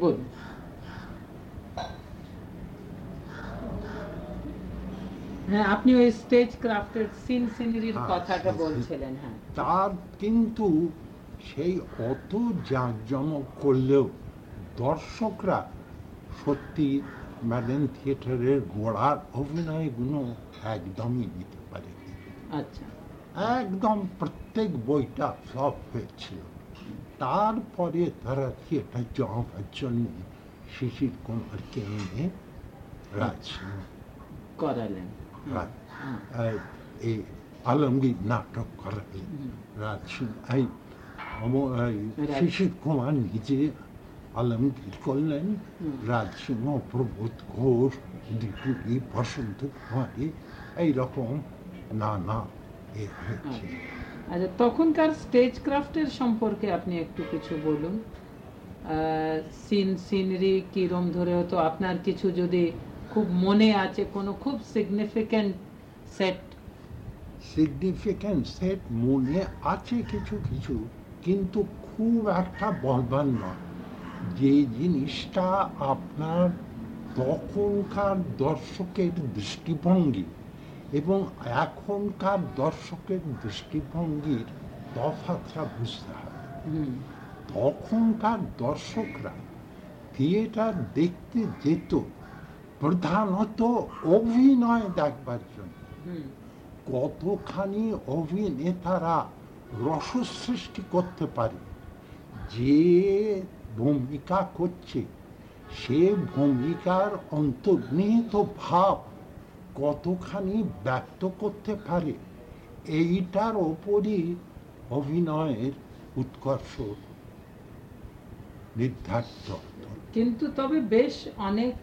বলুন। হ্যাঁ আপনি ওই স্টেজ ক্রাফটের সিন সিনারির কথাটা বলছিলেন হ্যাঁ। তার কিন্তু সেই অত জাঁকজমক করলেও দর্শকরা সত্যি ম্যাডেন থিয়েটারের গোড়ার অভিনয়গুলো একদমই দিতে পারে আচ্ছা। একদম প্রত্যেক বইটা ফ্লপ হয়েছিল। তারপরে তারা থিয়েটার জমাবার জন্য শিশির কুমারকে এনে রাজ করালেন। রাজ। এই- আলমগীর নাটক করালেন। হুম, রাজ এই শিশির কুমার নিজে আলমগীর করলেন। রাজসিংহ প্রবোধ ঘোষ দীপুরি বসন্ত কুমারী এইরকম নানা এ হয়েছে। আচ্ছা তখনকার স্টেজ ক্রাফটের সম্পর্কে আপনি একটু কিছু বলুন। সিন, সিনারি কিরম ধরে হতো আপনার কিছু যদি খুব মনে আছে, কোনো খুব সিগনিফিক্যান্ট সেট সিগনিফিক্যান্ট সেট মনে আছে কিছু কিছু, কিন্তু খুব একটা বলবার নয়। যে জিনিসটা আপনার তখনকার দর্শকের দৃষ্টিভঙ্গি এবং এখনকার দর্শকের দৃষ্টিভঙ্গির তফাৎটা বুঝতে হবে। তখনকার দর্শকরা থিয়েটার দেখতে যেত প্রধানত অভিনয় দেখবার জন্য। কতখানি অভিনেতারা রস সৃষ্টি করতে পারে যে ভূমিকা করছে সে ভূমিকার অন্তর্নিহিত ভাব কতখানি ব্যক্ত করতে পারে? এইটার ওপরই অভিনয়ের উৎকর্ষ নির্ধারিত। কিন্তু তবে বেশ অনেক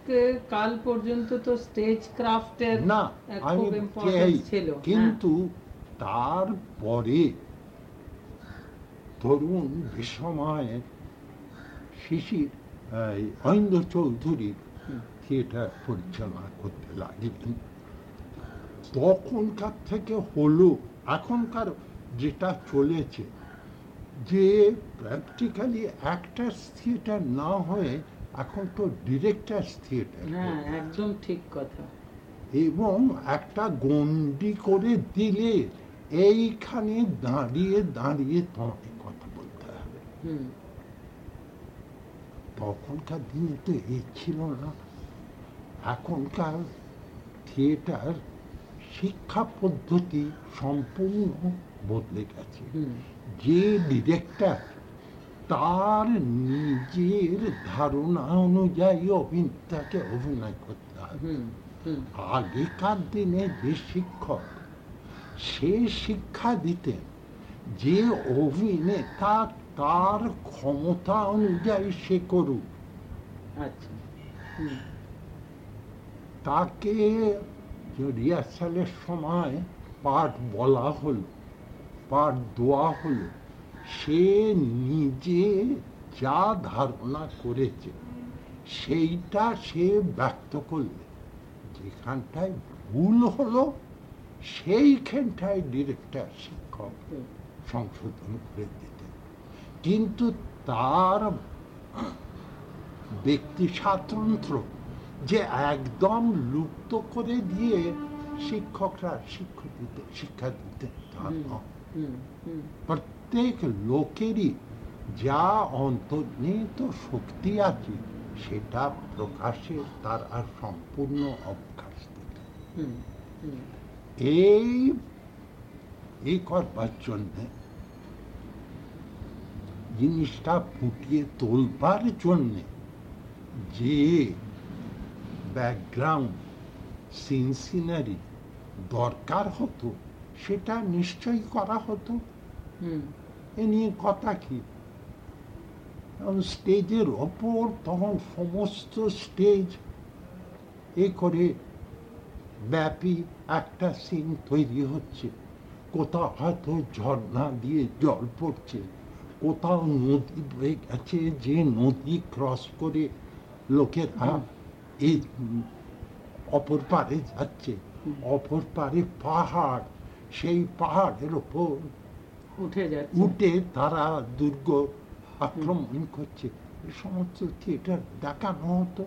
কাল পর্যন্ত তো স্টেজ ক্রাফটের না আমি ছিল। হ্যাঁ। কিন্তু তারপরে তরুণ বিসময়ে শিশির অইন্দ্র চৌধুরী থিয়েটার পরিচালনা করতে লাগলেন। তখনকার থেকে হলো এখনকার যেটা চলেছে যে প্র্যাকটিক্যালি অ্যাক্টার্স থিয়েটার না হয়ে এখন তো ডিরেক্টার্স থিয়েটার হ্যাঁ একদম ঠিক কথা। এবং একটা গন্ডি করে দিলে এইখানে দাঁড়িয়ে দাঁড়িয়ে তোমাকে কথা বলতে হবে। তখনকার দিনে তো এই ছিল না। এখনকার থিয়েটার শিক্ষা পদ্ধতি সম্পূর্ণ বদলে গেছে। যে ডিরেক্টর তার নিজের ধারণা অনুযায়ী অভিনেতাকে অভিনয় করতে হবে আগেকার দিনে যে শিক্ষক সে শিক্ষা দিতেন যে অভিনেতা তার ক্ষমতা অনুযায়ী সে করুক। আচ্ছা। তাকে রিহার্সালের সময় পাঠ বলা হলো, পাঠ দেওয়া হলো, সে নিজে যা ধারণা করেছে, সেইটা সে ব্যক্ত করলে, যেখানটায় ভুল হলো, সেইখানটায় ডিরেক্টর শিক্ষক সংশোধন করে দিতেন কিন্তু তার ব্যক্তি স্বাতন্ত্র্য যে একদম লুপ্ত করে দিয়ে শিক্ষকরা শিক্ষা দিতে শিক্ষা দিতেন তা হুম। নয়। হুম হুম প্রত্যেক লোকেরই যা অন্তর্নিহিত শক্তি আছে সেটা প্রকাশের তার আর সম্পূর্ণ অবকাশ হুম এই এই করবার জন্যে জিনিসটা ফুটিয়ে তোলবার জন্যে যে ব্যাকগ্রাউন্ড সিন সিনারি দরকার হতো সেটা নিশ্চয়ই করা হতো। এ নিয়ে কথা কি? স্টেজের ওপর তখন সমস্ত স্টেজ এ করে ব্যাপী একটা সিন তৈরি হচ্ছে। কোথাও হয়তো ঝর্ণা দিয়ে জল পড়ছে কোথাও নদী বয়ে গেছে যে নদী ক্রস করে লোকেরা এই অপর পারে যাচ্ছে অপর পারে পাহাড় সেই পাহাড়ের ওপর উঠে যাচ্ছে। উঠে তারা দুর্গ আক্রমণ করছে। সমস্ত থিয়েটার দেখানো হতো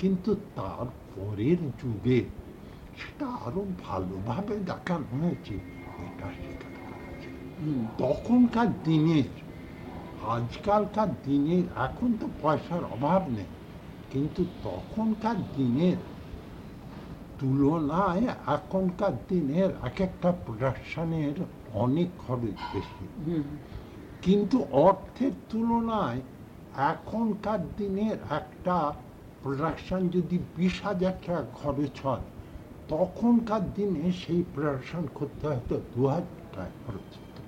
কিন্তু তার পরের যুগে সেটা আরও ভালোভাবে দেখানো হয়েছে। এটা স্বীকার করা যায়। হুম, তখনকার দিনের আজকালকার দিনের এখন তো পয়সার অভাব নেই। কিন্তু তখনকার দিনের তুলনায় এখনকার দিনের এক একটা প্রোডাকশনের অনেক খরচ বেশি। কিন্তু অর্থের তুলনায় এখনকার দিনের একটা প্রোডাকশন যদি বিশ হাজার টাকা খরচ হয় তখনকার দিনে সেই প্রোডাকশন করতে হয়তো দু হাজার টাকা খরচ হতো।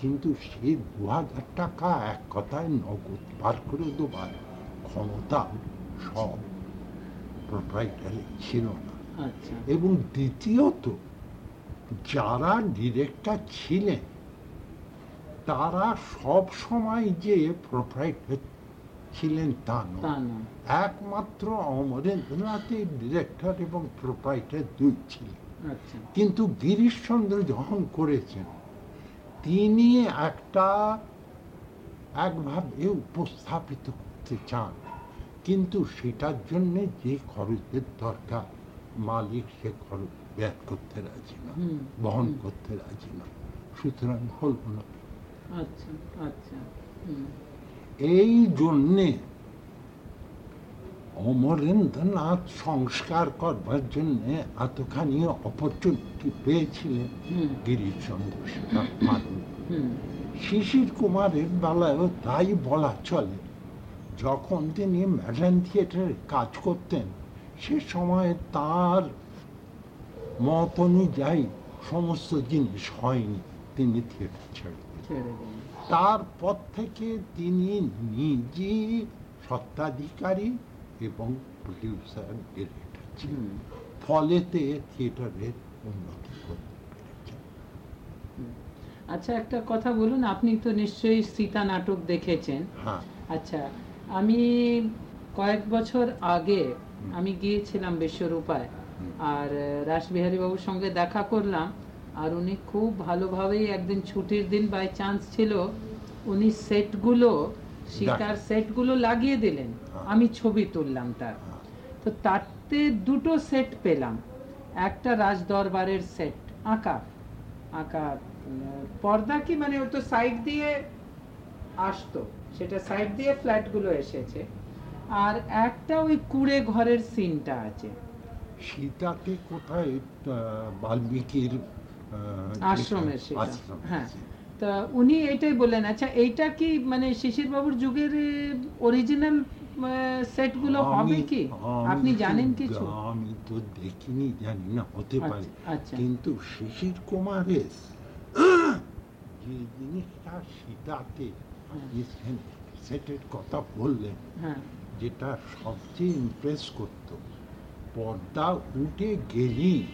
কিন্তু সেই দু হাজার টাকা এক কথায় নগদ বার করে দেবার ক্ষমতা সব প্রোপ্রাইটারি ছিল না। আচ্ছা। এবং দ্বিতীয়ত যারা ডিরেক্টর ছিলেন তারা সব সময় যে প্রোপ্রাইটার ছিলেন তা নয়। একমাত্র অমরেন্দ্রনাথের ডিরেক্টর এবং প্রোপ্রাইটার দুই ছিলেন। আচ্ছা। কিন্তু গিরিশচন্দ্র যখন করেছেন তিনি একটা একভাবে উপস্থাপিত করতে চান। কিন্তু সেটার জন্য যে খরচের দরকার মালিক সে খরচ ব্যয় করতে রাজি না বহন করতে রাজি না। সুতরাং হল না। আচ্ছা আচ্ছা এই জন্যে অমরেন্দ্রনাথ সংস্কার করবার জন্য এতখানি অপরচুনিটি পেয়েছিলেন গিরিশচন্দ্র সেটা শিশির কুমারের বেলায়ও তাই বলা চলে। যখন তিনি ম্যাডান থিয়েটারে কাজ করতেন সে সময় তার মত অনুযায়ী সমস্ত জিনিস হয়নি তিনি থিয়েটার ছেড়ে তারপর থেকে তিনি নিজেই সত্ত্বাধিকারী এবং প্রডিউসার ডিরেক্টর ছিলেন। ফলেতে থিয়েটারের উন্নতি করতে আচ্ছা একটা কথা বলুন আপনি তো নিশ্চয়ই সীতা নাটক দেখেছেন। হ্যাঁ। আচ্ছা আমি কয়েক বছর আগে আমি গিয়েছিলাম বিশ্বরূপায়। আর রাসবিহারী বাবুর সঙ্গে দেখা করলাম আর উনি খুব ভালোভাবেই একদিন ছুটির দিন বাই চান্স ছিল উনি সেটগুলো শিকার সেটগুলো লাগিয়ে দিলেন। হ্যাঁ। আমি ছবি তুললাম তার। হ্যাঁ। তো তাতে দুটো সেট পেলাম। একটা রাজ দরবারের সেট আঁকা। আঁকা পর্দা কি মানে ও তো সাইড দিয়ে আসতো। সেটা সাইড দিয়ে ফ্ল্যাটগুলো এসেছে। আর একটা ওই কুড়ে ঘরের সিনটা আছে। সীতাকে কোথায় বাল্মীকির আশ্রমের সেটা। হ্যাঁ। তা উনি এইটাই বললেন আচ্ছা এইটা কি মানে শিশির বাবুর যুগের অরিজিনাল সেটগুলো হবে কি? আপনি জানেন কিছু? আমি তো দেখিনি জানি না হতে পারে। আচ্ছা, আচ্ছা কিন্তু শিশির কুমারের যে জিনিসটা সীতাতে সেটের কথা বললেন হ্যাঁ। যেটা সবচেয়ে ইমপ্রেস করত পর্দা উঠে গেলেই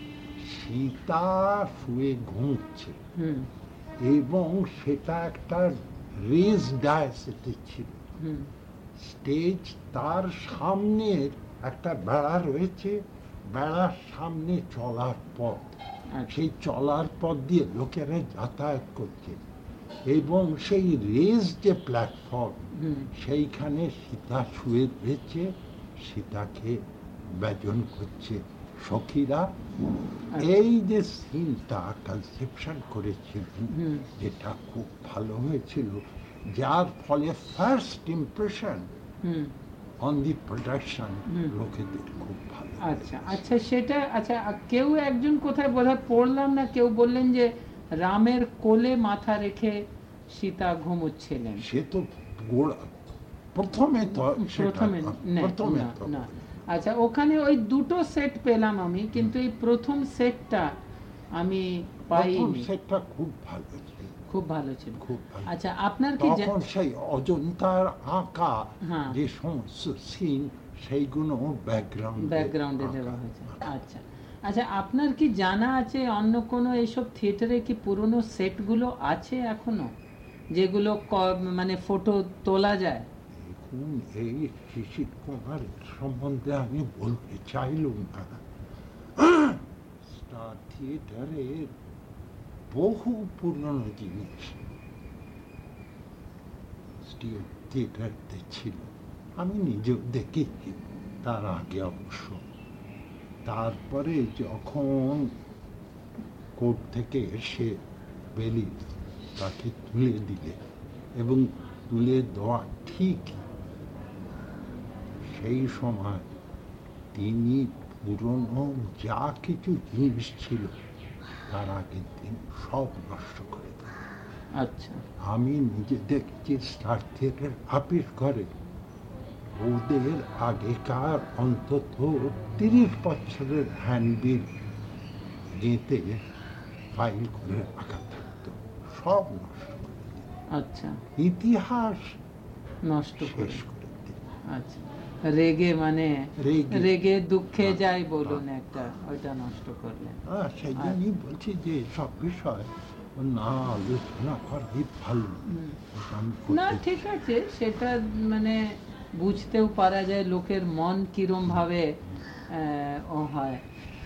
সীতা শুয়ে ঘুমছে হুম। এবং সেটা একটা রেজ ডায়াসেটে ছিল। হুম। স্টেজ তার সামনের একটা বেড়া রয়েছে বেড়ার সামনে চলার পথ। আচ্ছা। সেই চলার পথ দিয়ে লোকেরা যাতায়াত করছে। এবং সেই রেজ যে প্ল্যাটফর্ম সেইখানে সীতা শুয়ে রয়েছে সীতাকে ব্যজন করছে সখীরা। এই যে সিনটা কনসেপশন করেছিলেন যেটা খুব ভালো হয়েছিল যার ফলে first impression hmm. On the production লোকেদের খুব ভালো আচ্ছা আচ্ছা সেটা আচ্ছা কেউ একজন কোথায় বোধহয় পড়লাম না কেউ বললেন যে রামের কোলে মাথা রেখে সীতা ঘুমোচ্ছিলেন। সে তো প্রথমে তো প্রথমে না। আচ্ছা ওখানে ওই দুটো সেট পেলাম আমি কিন্তু এই প্রথম সেটটা আমি পাইনি। সেটটা খুব ভালো খুব ভালো ছিল। খুব আচ্ছা আপনার কি তখন সেই অজন্তার আঁকা হ্যাঁ। যে সমস্ত সিন সেইগুলো ব্যাকগ্রাউন্ড ব্যাকগ্রাউন্ডে দেওয়া হয়েছে। আচ্ছা। আচ্ছা আপনার কি জানা আছে অন্য কোনো এইসব থিয়েটারে কি পুরনো সেটগুলো আছে এখনও? যেগুলো মানে ফটো তোলা যায়? দেখুন, এই শিশির কুমার সম্বন্ধে আমি বলতে চাইলুম না। স্টার থিয়েটারের বহু পুরনো জিনিস থিয়েটারতে ছিল। আমি নিজেও দেখেছি, তার আগে অবশ্য। তারপরে যখন কোর্ট থেকে এসে বেলি তাকে তুলে দিলে এবং তুলে দেওয়া ঠিক সেই সময় তিনি পুরনো যা কিছু জিনিস ছিল তার আগের দিন সব নষ্ট করে আচ্ছা। আমি নিজে দেখছি স্টার থিয়েটার আপিস ঘরে ওদের আগেকার অন্তত তিরিশ বছরের হ্যান্ডবিল গেঁতে ফাইল করে রাখা থাকতো। সব নষ্ট করে আচ্ছা। ইতিহাস নষ্ট শেষ করে আচ্ছা। রেগে মানে রেগে। দুঃখে যাই বলুন একটা ওইটা নষ্ট করলেন। আহ, সেই জন্যই বলছি যে সব বিষয় না আলোচনা করাই ভালো। না ঠিক আছে সেটা মানে বুঝতেও পারা যায় লোকের মন কিরম ভাবে হয়।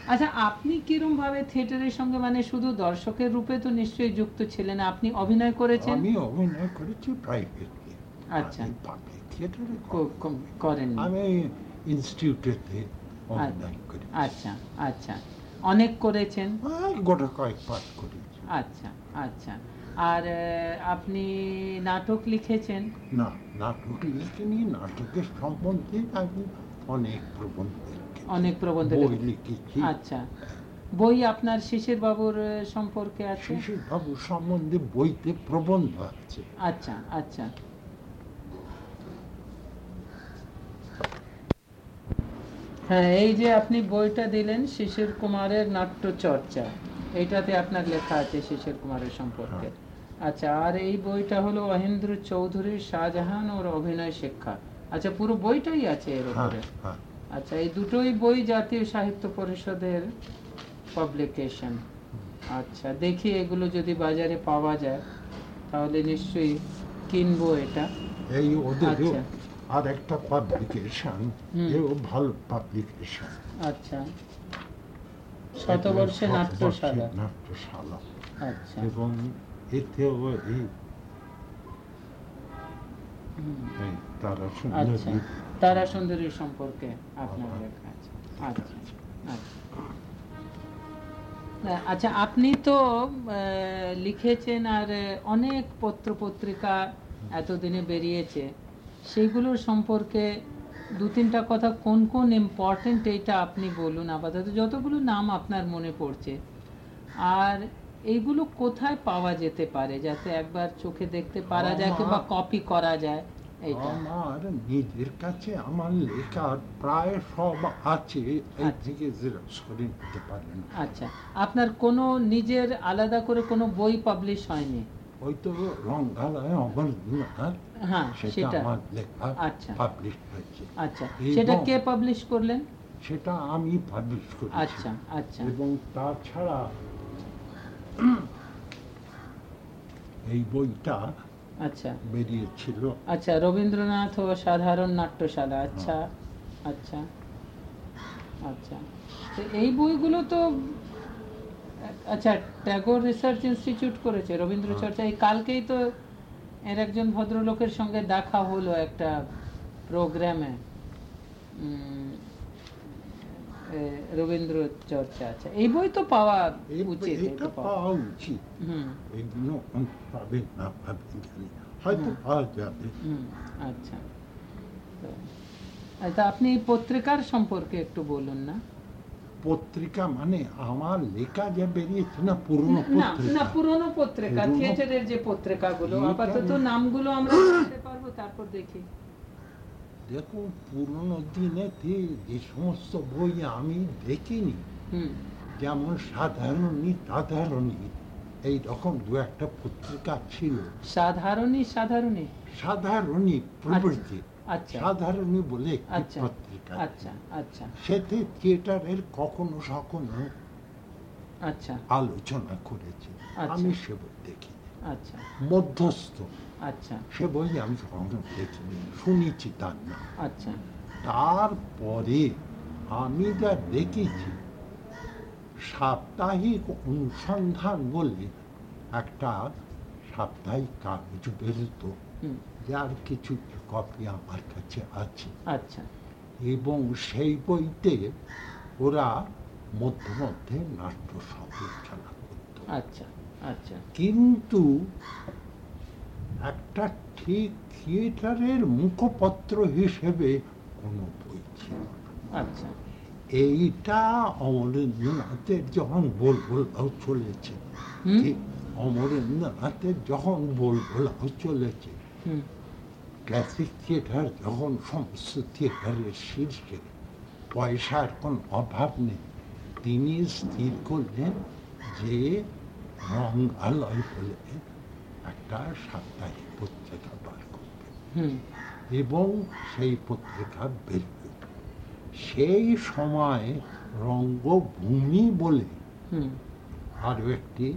আচ্ছা আপনি কিরম ভাবে থিয়েটারের সঙ্গে মানে শুধু দর্শকের রূপে তো নিশ্চয়ই যুক্ত ছিলেন আপনি অভিনয় করেছেন? আমি অভিনয় করেছি প্রাইভেটলি আচ্ছা। পাবলিক থিয়েটারে ক- ক- আমি ইনস্টিটিউটেতে অভিনয় করি আচ্ছা আচ্ছা। অনেক করেছেন? গোটা কয়েক পাঠ করেছি। আচ্ছা আচ্ছা। আর আপনি নাটক লিখেছেন? না নাটক লিখিনি নাটকের সম্বন্ধে আমি অনেক প্রবন্ধ। অনেক প্রবন্ধ বই লিখেছি। আচ্ছা। বই আপনার শিশির বাবুর সম্পর্কে আছে? শিশির বাবু সম্বন্ধে বইতে প্রবন্ধ আছে। আচ্ছা আচ্ছা। হ্যাঁ এই যে আপনি বইটা দিলেন শিশির কুমারের নাট্য চর্চা এইটাতে আপনার লেখা আছে শিশির কুমারের সম্পর্কে। আচ্ছা আর এই বইটা হলো অহেন্দ্র চৌধুরীর শাহজাহান ওর অভিনয় শিক্ষা। আচ্ছা পুরো বইটাই আছে এর হ্যাঁ উপরে? হ্যাঁ। আচ্ছা এই দুটোই বই জাতীয় সাহিত্য পরিষদের পাবলিকেশন আচ্ছা দেখি এগুলো যদি বাজারে পাওয়া যায় তাহলে নিশ্চয়ই কিনবো এটা। এই ওদের আচ্ছা। আর একটা পাবলিকেশন এও ভালো পাবলিকেশন আচ্ছা। শতবর্ষে নাট্যশালা। নাট্যশালা। আচ্ছা। এবং হুম, এই তারা সুন্দরী তারা সুন্দরী সম্পর্কে আপনার লেখা আছে। আচ্ছা আচ্ছা। আচ্ছা আপনি তো লিখেছেন আর অনেক পত্র পত্রিকা এতদিনে বেরিয়েছে। সেগুলোর সম্পর্কে দু তিনটা কথা কোন কোন ইম্পর্টেন্ট এইটা আপনি বলুন? আপাতত যতগুলো নাম আপনার মনে পড়ছে। আর এইগুলো কোথায় পাওয়া যেতে পারে যাতে একবার চোখে দেখতে পারা যায় কিংবা কপি করা যায়? এইটা। আমার নিজের কাছে আমার লেখার প্রায় সব আছে। আচ্ছা। থেকে জেরক্স করে নিতে পারেন। আচ্ছা। আপনার কোনো নিজের আলাদা করে কোনো বই পাবলিশ হয়নি? ওই তো রঙ্গালয় হ্যাঁ সেটা সেটা। আমার লেখা আচ্ছা। পাবলিশ হয়েছে। আচ্ছা। সেটা কে পাবলিশ করলেন? সেটা আমি পাবলিশ করেছি। আচ্ছা আচ্ছা। এবং তাছাড়া এই বইটা আচ্ছা। বেরিয়েছিল। আচ্ছা রবীন্দ্রনাথ ও সাধারণ নাট্যশালা আচ্ছা আচ্ছা আচ্ছা। তো এই বইগুলো তো আচ্ছা ট্যাগোর রিসার্চ ইনস্টিটিউট করেছে রবীন্দ্র হ্যাঁ। চর্চা এই কালকেই তো এর একজন ভদ্রলোকের সঙ্গে দেখা হলো একটা প্রোগ্রামে। রবীন্দ্র চর্চা আচ্ছা এই বই তো পাওয়া উচিত এটা পাওয়া। উচিত। হুম। এগুলো পাবে না পাবে জানি হয়তো পাওয়া যাবে। আচ্ছা। আচ্ছা আপনি এই পত্রিকার সম্পর্কে একটু বলুন না। পত্রিকা মানে আমার লেখা যে বেরিয়েছে না পুরনো না না পত্রিকা? পুরনো পত্রিকা থিয়েটারের যে পত্রিকাগুলো আপাতত। নামগুলো আমরা জানতে পারব তারপর দেখি। দেখুন পুরনো দিনেতে যে সমস্ত বই আমি দেখিনি যেমন সাধারণী সাধারণী এই রকম দু একটা পত্রিকা ছিল। সাধারণই সাধারণী? সাধারণী প্রভৃতি আচ্ছা। সাধারণী বলে একটি আচ্ছা পত্রিকা। আচ্ছা আচ্ছা। সেতে থিয়েটারের কখনো আচ্ছা। আলোচনা করেছে। আচ্ছা। আমি সে আচ্ছা। মধ্যস্থ। আচ্ছা। সে বই আমি কখনো দেখিনি শুনেছি তার না। আচ্ছা। তারপরে আমি যা দেখেছি সাপ্তাহিক অনুসন্ধান বলে একটা সাপ্তাহিক কাগজ বেরোতো যার কিছু কপি আমার কাছে আছে। আচ্ছা। এবং সেই বইতে ওরা মধ্যে মধ্যে নাট্য সমালোচনা করত। আচ্ছা আচ্ছা। কিন্তু একটা ঠিক থিয়েটারের মুখপত্র হিসেবে কোনো বই ছিল আচ্ছা। এইটা অমরেন্দ্রনাথের যখন বলবলাও চলেছে অমরেন্দ্রনাথের যখন বলবলাও চলেছে ক্লাসিক থিয়েটার যখন সমস্ত থিয়েটারের শীর্ষে পয়সার কোনো অভাব নেই তিনি স্থির করলেন যে রং আলয় বলে একটা সাপ্তাহিক পত্রিকা বার করবেন হুম। এবং সেই পত্রিকা বেরবে। সেই সময় রঙ্গভূমি বলে আরও একটি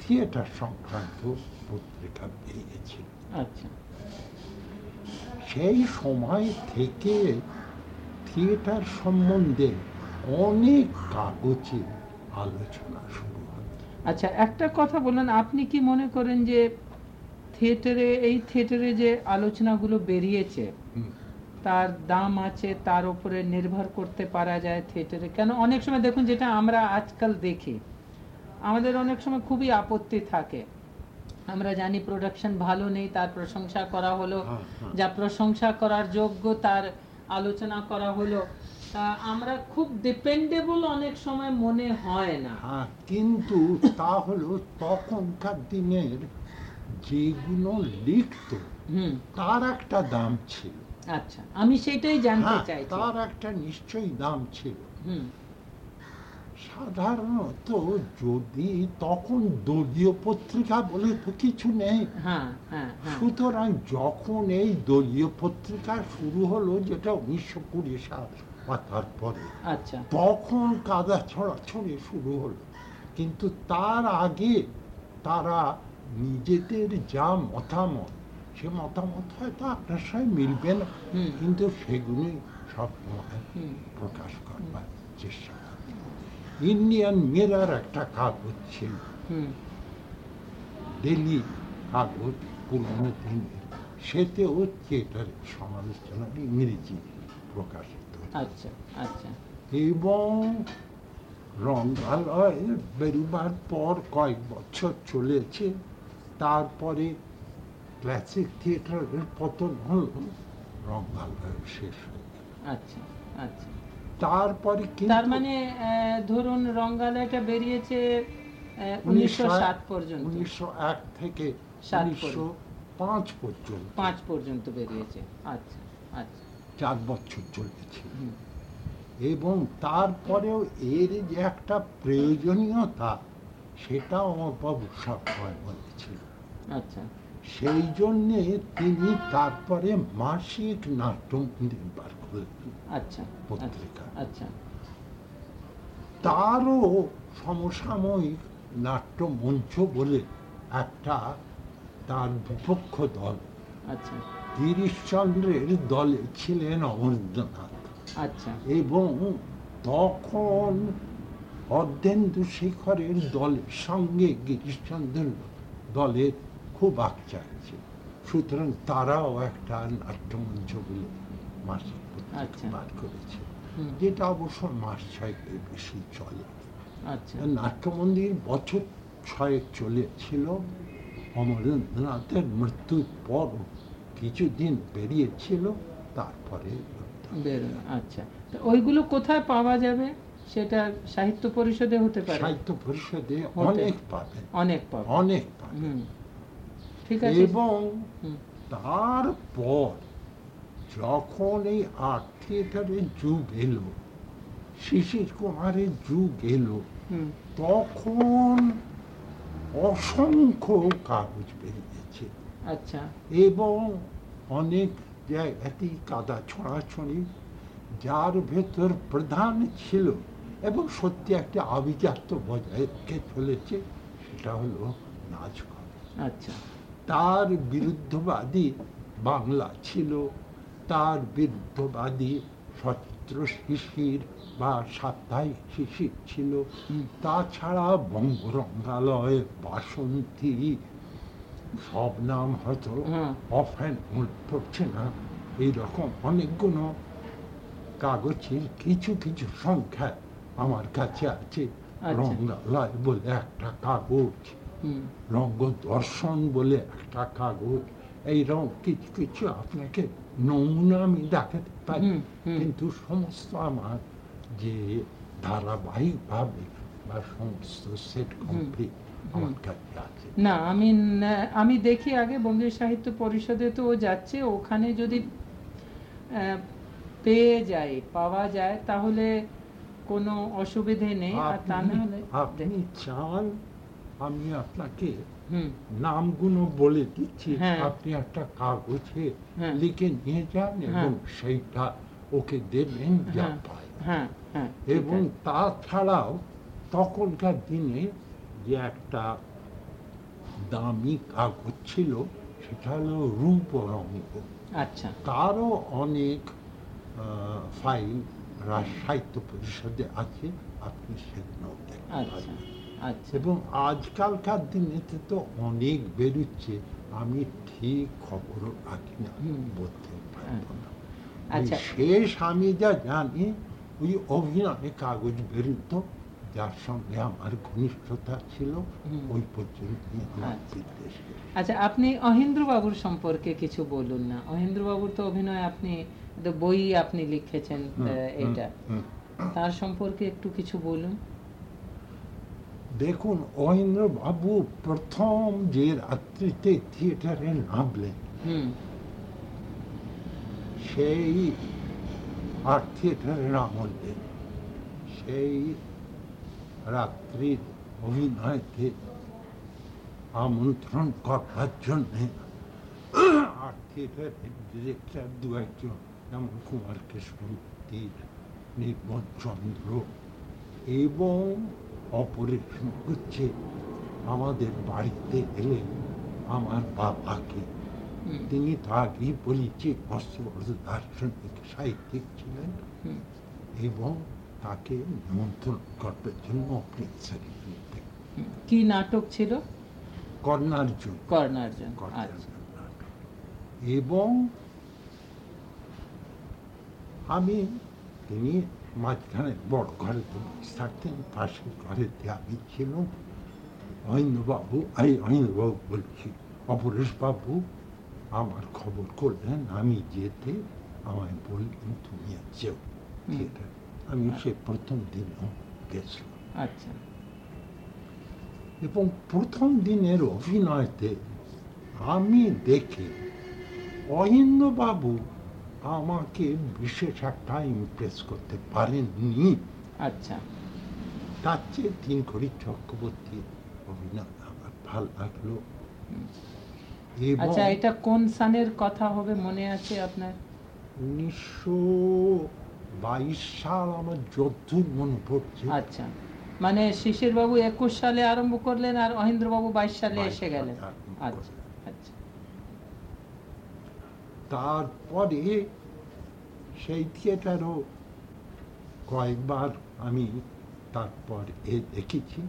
থিয়েটার সংক্রান্ত পত্রিকা বেরিয়েছিল আচ্ছা। সেই সময় থেকে থিয়েটার সম্বন্ধে অনেক কাগজে আলোচনা শুরু হয়। আচ্ছা একটা কথা বললেন আপনি কি মনে করেন যে থিয়েটারে এই থিয়েটারে যে আলোচনাগুলো বেরিয়েছে তার দাম আছে তার উপরে নির্ভর করতে পারা যায় থিয়েটারে। কেন? অনেক সময় দেখুন যেটা আমরা আজকাল দেখি আমাদের অনেক সময় খুবই আপত্তি থাকে। আমরা জানি প্রোডাকশন ভালো নেই তার প্রশংসা করা হলো। হ্যাঁ, হ্যাঁ। যা প্রশংসা করার যোগ্য তার আলোচনা করা হলো। আমরা খুব ডিপেন্ডেবল অনেক সময় মনে হয় না। হ্যাঁ কিন্তু তা হলো তখনকার দিনের যেগুলো লিখত তার একটা দাম ছিল। আচ্ছা আমি সেটাই জানতে হ্যাঁ, চাইছি। তার একটা নিশ্চয়ই দাম ছিল। সাধারণত যদি তখন দলীয় পত্রিকা বলে তো কিছু নেই। হ্যাঁ হ্যাঁ। সুতরাং যখন এই দলীয় পত্রিকা শুরু হলো যেটা উনিশশো কুড়ি সাল বা তারপরে আচ্ছা। তখন কাদা ছড়াছড়ি শুরু হলো। কিন্তু তার আগে তারা নিজেদের যা মতামত সে মতামত হয়তো আপনার সঙ্গে মিলবে না। কিন্তু সবসময় হুম। প্রকাশ করবার চেষ্টা ইন্ডিয়ান মিরার একটা কাগজ ছিল। ডেলি কাগজ পুরনো দিনের। সেতেও থিয়েটারের সমালোচনা ইংরেজি প্রকাশিত আচ্ছা আচ্ছা। এবং রঙ্গালয় বেরোবার পর কয়েক বছর চলেছে। তারপরে ক্লাসিক থিয়েটারের পতন হল রঙ্গালয় শেষ হয়ে গেল। আচ্ছা আচ্ছা। তারপরে তার মানে ধরুন রঙ্গালাটা বেরিয়েছে উনিশশো সাত পর্যন্ত। উনিশশো এক থেকে উনিশশো পাঁচ পর্যন্ত। পাঁচ পর্যন্ত বেরিয়েছে। আচ্ছা আচ্ছা। চার বছর চলেছে। এবং তারপরেও এর যে একটা প্রয়োজনীয়তা সেটাও আমার বাবু সবসময় বলেছিল আচ্ছা। সেই জন্যে তিনি তারপরে মাসিক নাট্যমন্দির বার করলেন আচ্ছা পত্রিকা। আচ্ছা তারও সমসাময়িক নাট্যমঞ্চ বলে একটা তার বিপক্ষ দল। আচ্ছা। গিরিশচন্দ্রের দলে ছিলেন অমরেন্দ্রনাথ আচ্ছা। এবং তখন অর্ধেন্দু শেখরের দলের সঙ্গে গিরিশচন্দ্র দলের খুব আকচার ছিল সুতরাং তারাও একটা নাট্যমঞ্চ বলে আচ্ছা। বার করেছে। যেটা অবশ্য মাস ছয়েকের বেশি চলে। আচ্ছা। নাট্যমন্দির বছর ছয়েক চলেছিল। অমরেন্দ্রনাথের মৃত্যুর পর কিছুদিন বেরিয়েছিল তারপরে আচ্ছা। তো ওইগুলো কোথায় পাওয়া যাবে? সেটা সাহিত্য পরিষদে হতে পারে। সাহিত্য পরিষদে অনেক পাবেন। অনেক পাবে অনেক আছে এবং তারপর যখন এই আর্ট থিয়েটারের যুগ এলো শিশির কুমারের যুগ এলো তখন অসংখ্য কাগজ বেরিয়েছে। আচ্ছা। এবং অনেক জায়গাতেই কাদা ছড়াছড়ি যার ভেতর প্রধান ছিল এবং সত্যি একটা আভিজাত্য বজায় রেখে চলেছে সেটা হলো নাচঘর আচ্ছা। তার বিরুদ্ধবাদী বাংলা ছিল। তার বিরুদ্ধবাদী সচিত্র শিশির বা সাপ্তাহিক শিশির ছিল। তাছাড়া বঙ্গরঙ্গালয় বাসন্তী সব নাম হয়তো হ্যাঁ। অফহ্যান্ড মনে পড়ছে না। এইরকম অনেকগুলো কাগজের কিছু কিছু সংখ্যা আমার কাছে আছে। আচ্ছা। রঙ্গালয় বলে একটা কাগজ। রঙ্গ দর্শন বলে একটা কাগজ এইরকম কিছু কিছু আপনাকে নমুনা আমি দেখাতে পারি। কিন্তু সমস্ত আমার যে ধারাবাহিকভাবে বা সমস্ত সেট কমপ্লিট না আমি আমি দেখি আগে বঙ্গীয় সাহিত্য পরিষদে তো ও যাচ্ছে। ওখানে যদি পেয়ে যায় পাওয়া যায় তাহলে কোনো অসুবিধে নেই। আর তা না হলে আপনি চান আমি আপনাকে নামগুলো বলে দিচ্ছি। হ্যাঁ। আপনি একটা কাগজে হ্যাঁ। লিখে নিয়ে যান এবং হ্যাঁ। সেইটা ওকে দেবেন যা পায়। এবং তাছাড়াও তখনকার দিনে যে একটা দামি কাগজ ছিল সেটা হলো রূপরঙ্গ আচ্ছা। তারও অনেক ফাইল সাহিত্য পরিষদে আছে আপনি সেগুলো দেখতে আচ্ছা। আচ্ছা এবং আজকালকার দিনেতে তো অনেক বেরোচ্ছে। আমি ঠিক খবরও রাখি না হুম। বলতে পারব না। আচ্ছা। শেষ আমি যা জানি ওই অভিনয় কাগজ বেরোতো যার সঙ্গে আমার ঘনিষ্ঠতা ছিল ওই পর্যন্ত আচ্ছা। আচ্ছা আপনি অহিন্দ্র বাবুর সম্পর্কে কিছু বলুন না। অহিন্দ্র বাবুর তো অভিনয় আপনি তো বই আপনি লিখেছেন এটা। তার সম্পর্কে একটু কিছু বলুন। দেখুন বাবু প্রথম যে রাত্রিতে থিয়েটারে নামলেন সেই আর্ট থিয়েটারের আমলে সেই রাত্রির অভিনয়কে আমন্ত্রণ করার জন্যে আর্ট থিয়েটারের ডিরেক্টর দু একজন যেমন কুমার কৃষ্ণমূর্তির নির্মল চন্দ্র এবং অপারেশন হচ্ছে। আমাদের বাড়িতে এলেন আমার বাবাকে তিনি তো আগেই বলেছি বস্ত্রবর্ধ দার্শনিক সাহিত্যিক ছিলেন। এবং তাকে নিমন্ত্রণ করবার জন্য যেতেন। কি নাটক ছিল? কর্ণার্জুন কর্ণার্জুন আচ্ছা। নাটক। এবং আমি তিনি মাঝখানে বড় ঘরে থাকতেন পাশের ঘরেতে আমি ছিলাম অহিন্দ্রবাবু এই অহিন্দ্রবাবু বলছি অপরেশ বাবু আমার খবর করলেন আমি যেতে আমায় বললেন তুমি যেও। থিয়েটারে আমি সে প্রথম দিনও গেছিলাম। আচ্ছা। এবং প্রথম দিনের অভিনয়তে আমি দেখি অহিন্দ্রবাবু আমাকে বিশেষ একটা ইমপ্রেস করতে পারেননি। আচ্ছা। তার চেয়ে তিন করি চক্রবর্তী অভিনয় আমার ভালো লাগল। আচ্ছা এটা কোন সানের কথা হবে মনে আছে আপনার? উনিশশো বাইশ সাল আমার যদ্দূর মনে পড়ছে। আচ্ছা। মানে শিশির বাবু একুশ সালে আরম্ভ করলেন আর বাবু বাইশ সালে এসে গেলেন। আচ্ছা আচ্ছা। তারপরে সেই থিয়েটারও কয়েকবার আমি তারপর এ দেখেছি।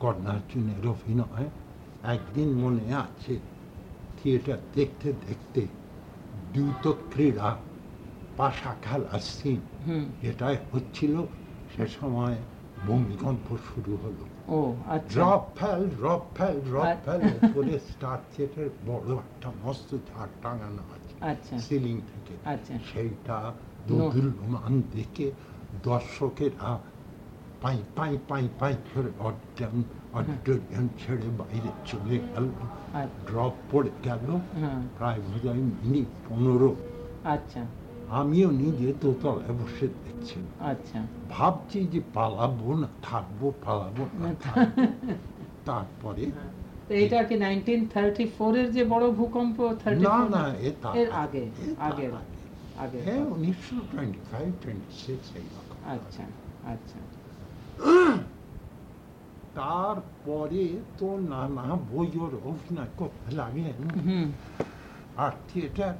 কর্ণার্জুনের অভিনয় একদিন মনে আছে থিয়েটার দেখতে দেখতে দ্রুত ক্রীড়া পাশা খেলার সিন এটাই হচ্ছিল সে সময় ভূমিকম্প শুরু হলো। ও আচ্ছা। Drop fell drop fell drop fell উপরে স্টার থিয়েটার বড় একটা মস্ত ঝাড় টাঙানো আছে। আচ্ছা। সিলিং থেকে। আচ্ছা। সেইটা দোদুল্যমান দেখে দর্শকেরা পাই পাই পাই পাই করে অডিটরিয়াম অডিটোরিয়াম ছেড়ে বাইরে চলে গেল। আচ্ছা। ড্রপ পড়ে গেল। হ্যাঁ। প্রায় বোধ হয় মিনিট পনেরো। আচ্ছা। আমিও নিজে দোতলায় বসে দেখছি। আচ্ছা। ভাবছি যে পালাবো না থাকব পালাবো না তারপরে এটা কি নাইনটিন থার্টি ফোর এর যে বড় ভূকম্প থার্টি না না এর আগে আগে। আগে। হ্যাঁ উনিশশো টোয়েন্টি ফাইভ টোয়েন্টি সিক্স এইরকম আচ্ছা আচ্ছা। তারপরে তো নানা বইয়ের অভিনয় করতে লাগলেন। হুম। আর থিয়েটার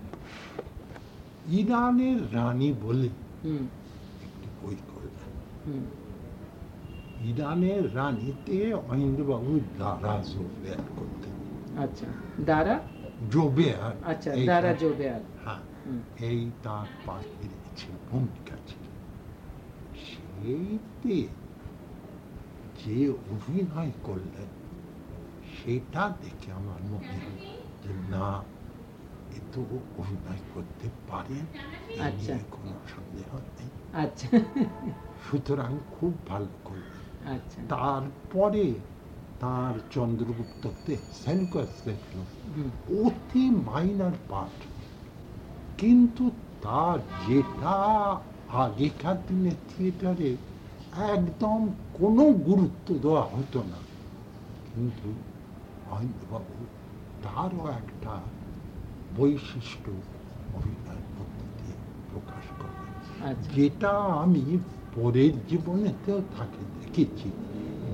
ইরানের রানী বলে একটি বই করলেন ইরানের রানীতে অহিন্দ্রবাবু দ্বারা জোবেয়ার করতেন। আচ্ছা দ্বারা জোবেয়ার আচ্ছা দ্বারা জোবেয়ার। হ্যাঁ এই তার পাখির ছিল ভূমিকা ছিল সেইতে যে অভিনয় করলেন সেটা দেখে আমার মনে যে না এ তো অভিনয় করতে পারেন আচ্ছা। কোনো সন্দেহ নেই। আচ্ছা। সুতরাং খুব ভালো করলেন আচ্ছা। তারপরে তার চন্দ্রগুপ্ততে সেনকস দেখল অতি মাইনার পার্ট কিন্তু তার যেটা আগেকার দিনে থিয়েটারে একদম কোনো গুরুত্ব দেওয়া হতো না। কিন্তু মহেন্দ্রবাবু তারও একটা বৈশিষ্ট্য অভিনয়ের মধ্যে দিয়ে প্রকাশ করলেন আচ্ছা। যেটা আমি পরের জীবনেতেও তাকে দেখেছি।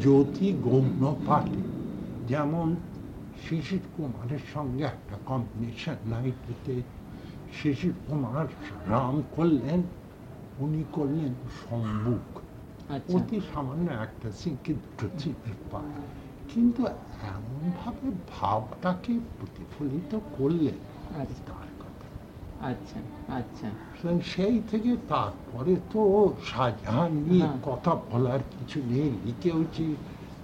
জ্যোতি গৌণ পাঠে। যেমন শিশির কুমারের সঙ্গে একটা কম্বিনেশন নাইটে শিশির কুমার রাম করলেন উনি করলেন সম্মুখ। আচ্ছা। অতি সামান্য একটা সিন কিন্তু পাঠ। কিন্তু এমনভাবে ভাবটাকে প্রতিফলিত করলেন আচ্ছা। আচ্ছা আচ্ছা সেই থেকে তারপরে তো শাহজাহান নিয়ে হ্যাঁ। কথা বলার কিছু নেই লিখেওছি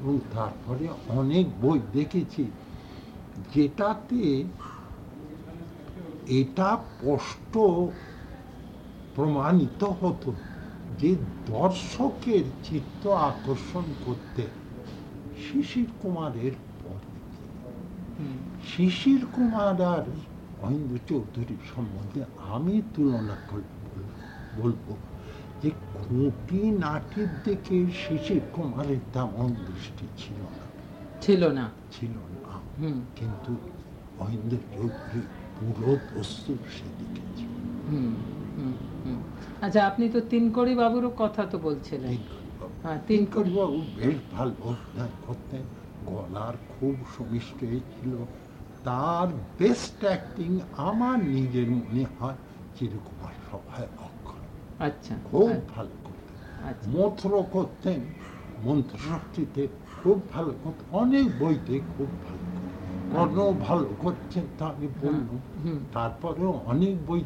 এবং তারপরে অনেক বই দেখেছি যেটাতে এটা স্পষ্ট প্রমাণিত হতো যে দর্শকের চিত্ত আকর্ষণ করতে শিশির কুমারের পরে হুম, শিশির কুমার আর মহেন্দ্র চৌধুরীর সম্বন্ধে আমি তুলনা বলব যে খুঁটি নাটির দিকে শিশির কুমারের তেমন দৃষ্টি ছিল না। ছিল না। ছিল না। কিন্তু মহেন্দ্র চৌধুরী পুরো দস্তুর সেদিকে ছিল। আচ্ছা আপনি তো তিনকড়ি বাবুরও কথা তো বলছিলেন। হ্যাঁ তিনকড়ি তিনকড়িবাবু বেশ ভালো অভিনয় করতেন। গলার খুব সুমিষ্ট ছিল। তার বেস্ট অ্যাক্টিং আমার নিজের মনে হয় চিরকুমার সভায় অক্ষর আচ্ছা খুব আচ্ছা, ভালো করতেন। আচ্ছা। মন্ত্র করতেন মন্ত্রশক্তিতে খুব ভালো করতেন অনেক বইতে খুব ভালো কর্ণ ভালো করছেন তা আমি বললাম তারপরেও অনেক বই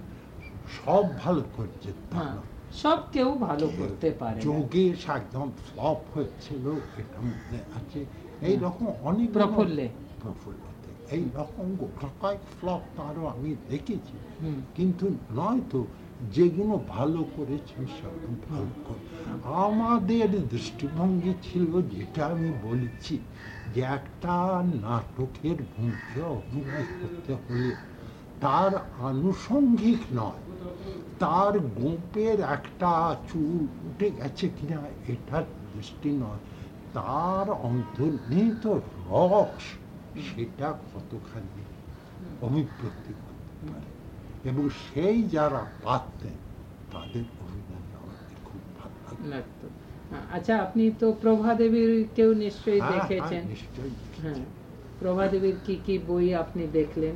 সব ভালো করছেন তা হ্যাঁ না। সব কেউ ভালো করতে পারে না। যোগেশ একদম ফ্লপ হয়েছিল এটা মধ্যে আছে। এইরকম অনেক প্রফুল্লে। প্রফুল্লতে এই রকম গোটা কয়েক ফ্লপ তারও আমি দেখেছি কিন্তু নয়তো যেগুলো ভালো করেছে সেগুলো ভালো করে আমাদের দৃষ্টিভঙ্গি ছিল যেটা আমি বলেছি যে একটা নাটকের ভূমিকা অভিনয় করতে হলে তার আনুষঙ্গিক নয় তার গোপের একটা চুল উঠে গেছে কিনা এটার দৃষ্টি নয় তার অন্তর্নিহিত রস সেটা কতখানি অভিব্যক্তি করতে পারে? এবং সেই যারা পারতেন তাদের অভিনয় আমাদের খুব ভালো লাগতো। আচ্ছা আপনি তো প্রভা দেবীর কেউ নিশ্চয়ই হ্যাঁ, হ্যাঁ, দেখেছেন। হ্যাঁ প্রভা দেবীর কি কি বই আপনি দেখলেন?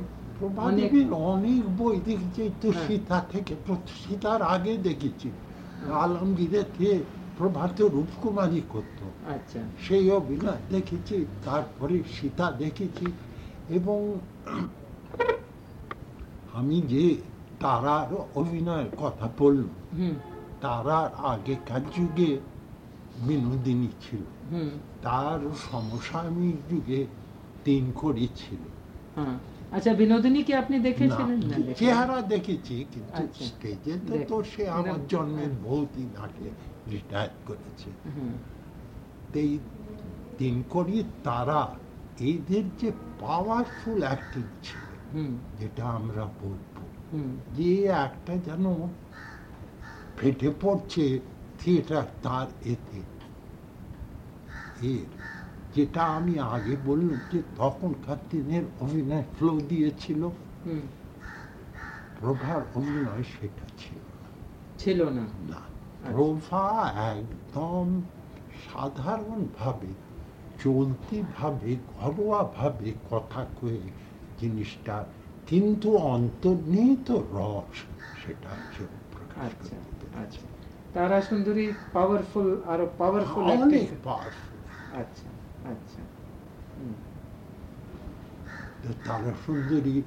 অনেক বই দেখেছি তো। সীতা থেকে সীতার আগে দেখেছি। আলমগীরের থেকে প্রভাত রূপকুমারী করতো। আচ্ছা। সেই অভিনয় দেখেছি তারপরে সীতা দেখেছি এবং আমি যে তারার অভিনয়ের কথা বললাম হুম। তারার আগেকার যুগে বিনোদিনী ছিল। তার সমসাময়িক যুগে তিন কড়ি ছিল। হ্যাঁ। আচ্ছা বিনোদিনী কি আপনি দেখেছিলেন? না চেহারা দেখেছি কিন্তু আচ্ছা। স্টেজে তো সে আমার জন্মের দিন আগে রিটায়ার করেছে এই তিন কড়ি তারা এদের যে পাওয়ারফুল অ্যাক্টিং ছিল যেটা আমরা বলব যে একটা যেন ফেটে পড়ছে থিয়েটার তার এতে। এর যেটা আমি আগে বললাম যে তখনকার দিনের অভিনয় ফ্লো দিয়েছিল হুম। প্রভার অভিনয় সেটা ছিল। ছিল না। না। প্রভা একদম সাধারণভাবে চলতিভাবে ঘরোয়াভাবে কথা কয়ে জিনিসটা কিন্তু অন্তর্নিহিত রস সেটা আচ্ছা তারা সুন্দরী পাওয়ারফুল আরও পাওয়ারফুল অনেক। আচ্ছা আচ্ছা। তারা সুন্দরী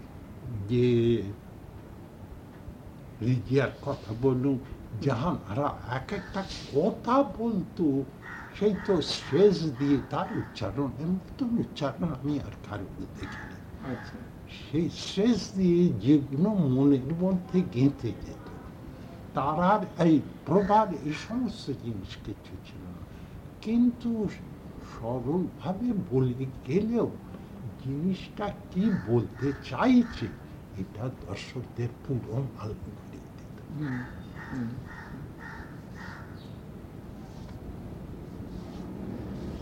যে রিজিয়ার কথা বলুন আরা এক একটা কথা বলতো সেই তো স্ট্রেস দিয়ে তার উচ্চারণ মতন উচ্চারণ আমি আর কারও দেখিনি আচ্ছা। সেই স্ট্রেস দিয়ে যেগুলো মনের মধ্যে গেঁথে যেত। তার আর এই প্রভাব এই সমস্ত জিনিস কিছু ছিল না। কিন্তু সরলভাবে বলে গেলেও জিনিসটা কি বলতে চাইছে এটা দর্শকদের পুরো মালুম করে দিত হুম, হুম।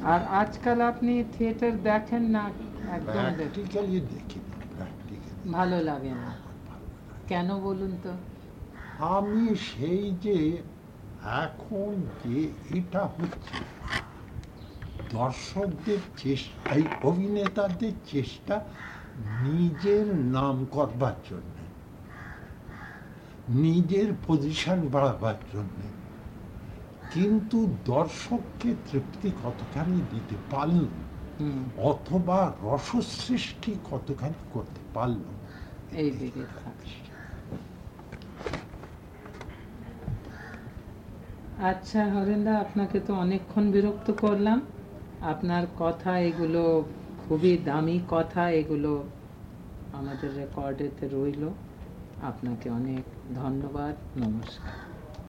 আর আজকাল আপনি থিয়েটার দেখেন না একদম প্র্যাকটিক্যালি দেখি ভালো লাগে না। কেন বলুন তো? আমি সেই যে এখন যে এটা হচ্ছে দর্শকদের চেষ্টা এই অভিনেতাদের চেষ্টা নিজের নাম করবার জন্য নিজের পজিশন বাড়াবার জন্য। কিন্তু দর্শককে তৃপ্তি কতখানি দিতে পারল? অথবা রসসৃষ্টি কতখানি করতে পারল? এই দিকে থাকে। আচ্ছা হরেন্দা আপনাকে তো অনেকক্ষণ বিরক্ত করলাম। আপনার কথা এগুলো খুবই দামি কথা এগুলো আমাদের রেকর্ডেতে রইল। আপনাকে অনেক ধন্যবাদ নমস্কার।